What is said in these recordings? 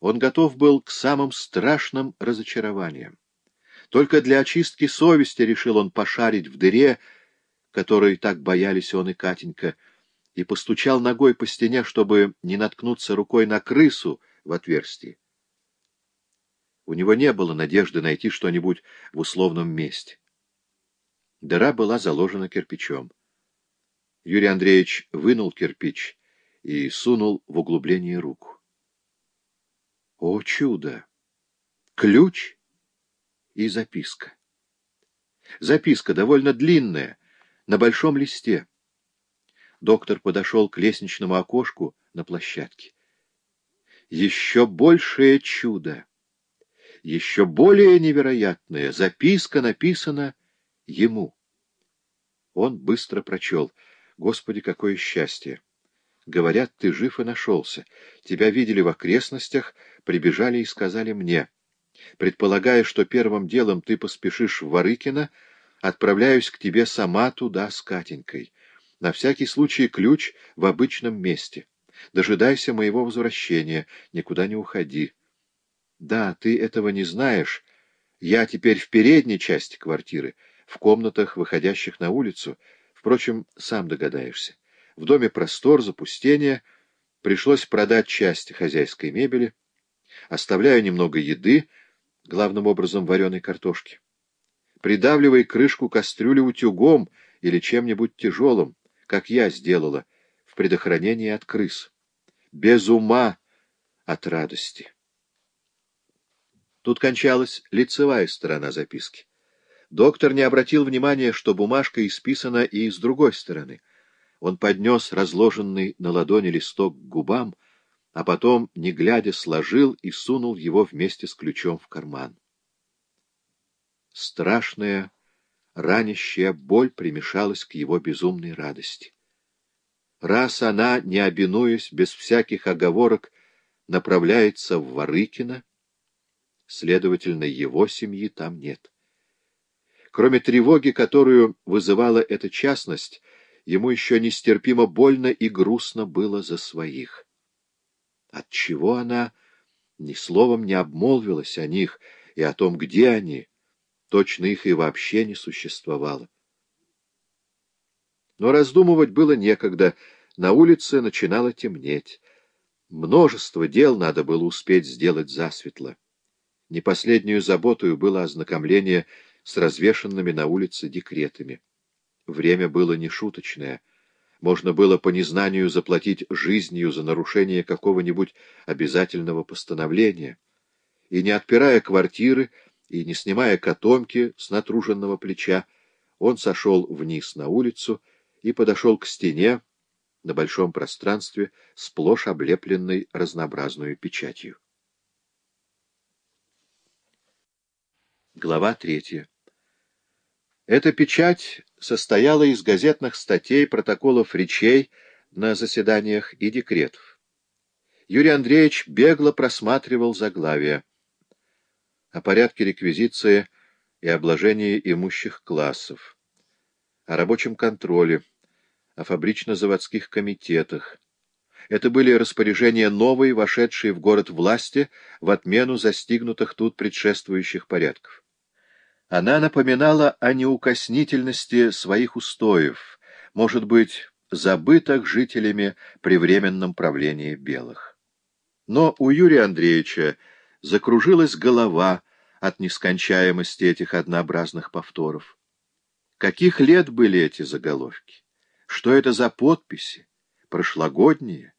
Он готов был к самым страшным разочарованиям. Только для очистки совести решил он пошарить в дыре, которой так боялись он и Катенька, и постучал ногой по стене, чтобы не наткнуться рукой на крысу в отверстии. У него не было надежды найти что-нибудь в условном месте. Дыра была заложена кирпичом. Юрий Андреевич вынул кирпич и сунул в углубление руку. О, чудо! Ключ и записка. Записка довольно длинная, на большом листе. Доктор подошел к лестничному окошку на площадке. Еще большее чудо, еще более невероятное. Записка написана ему. Он быстро прочел. Господи, какое счастье! Говорят, ты жив и нашелся. Тебя видели в окрестностях, прибежали и сказали мне. Предполагая, что первым делом ты поспешишь в Ворыкино, отправляюсь к тебе сама туда с Катенькой. На всякий случай ключ в обычном месте. Дожидайся моего возвращения, никуда не уходи. Да, ты этого не знаешь. Я теперь в передней части квартиры, в комнатах, выходящих на улицу. Впрочем, сам догадаешься. В доме простор, запустение. Пришлось продать часть хозяйской мебели. Оставляю немного еды, главным образом вареной картошки. Придавливай крышку кастрюли утюгом или чем-нибудь тяжелым, как я сделала, в предохранении от крыс. Без ума от радости. Тут кончалась лицевая сторона записки. Доктор не обратил внимания, что бумажка исписана и с другой стороны — он поднес разложенный на ладони листок к губам, а потом, не глядя, сложил и сунул его вместе с ключом в карман. Страшная, ранящая боль примешалась к его безумной радости. Раз она, не обинуясь, без всяких оговорок, направляется в Ворыкино, следовательно, его семьи там нет. Кроме тревоги, которую вызывала эта частность, ему еще нестерпимо больно и грустно было за своих. Отчего она ни словом не обмолвилась о них и о том, где они, точно их и вообще не существовало. Но раздумывать было некогда, на улице начинало темнеть. Множество дел надо было успеть сделать засветло. Не последнюю заботою было ознакомление с развешанными на улице декретами. Время было нешуточное. Можно было по незнанию заплатить жизнью за нарушение какого-нибудь обязательного постановления. И не отпирая квартиры, и не снимая котомки с натруженного плеча, он сошел вниз на улицу и подошел к стене на большом пространстве, сплошь облепленной разнообразную печатью. Глава третья эта печать состояла из газетных статей, протоколов речей на заседаниях и декретов. Юрий Андреевич бегло просматривал заглавия о порядке реквизиции и обложении имущих классов, о рабочем контроле, о фабрично-заводских комитетах. Это были распоряжения новой, вошедшей в город власти в отмену застигнутых тут предшествующих порядков. Она напоминала о неукоснительности своих устоев, может быть, забытых жителями при временном правлении белых. Но у Юрия Андреевича закружилась голова от нескончаемости этих однообразных повторов. Каких лет были эти заголовки? Что это за подписи? Прошлогодние?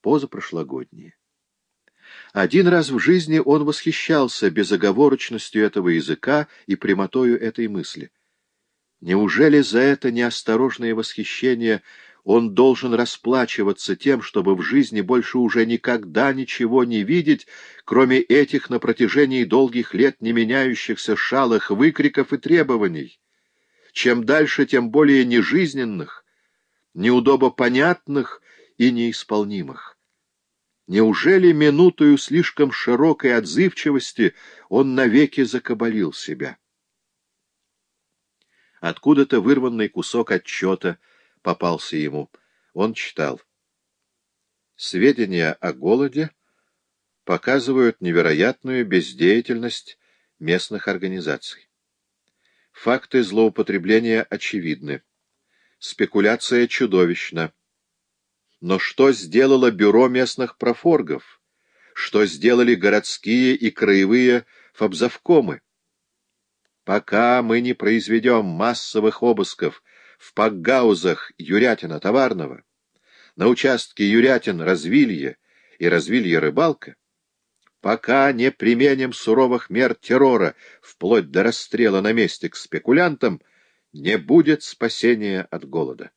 Позапрошлогодние? Один раз в жизни он восхищался безоговорочностью этого языка и прямотою этой мысли. Неужели за это неосторожное восхищение он должен расплачиваться тем, чтобы в жизни больше уже никогда ничего не видеть, кроме этих на протяжении долгих лет не меняющихся шалых выкриков и требований? Чем дальше, тем более нежизненных, неудобопонятных и неисполнимых. Неужели минутою слишком широкой отзывчивости он навеки закабалил себя? Откуда-то вырванный кусок отчета попался ему. Он читал. Сведения о голоде показывают невероятную бездеятельность местных организаций. Факты злоупотребления очевидны. Спекуляция чудовищна. Но что сделало бюро местных профоргов? Что сделали городские и краевые фабзавкомы? Пока мы не произведем массовых обысков в пакгаузах Юрятина-Товарного, на участке Юрятин-Развилье и Развилье-Рыбалка, пока не применим суровых мер террора вплоть до расстрела на месте к спекулянтам, не будет спасения от голода.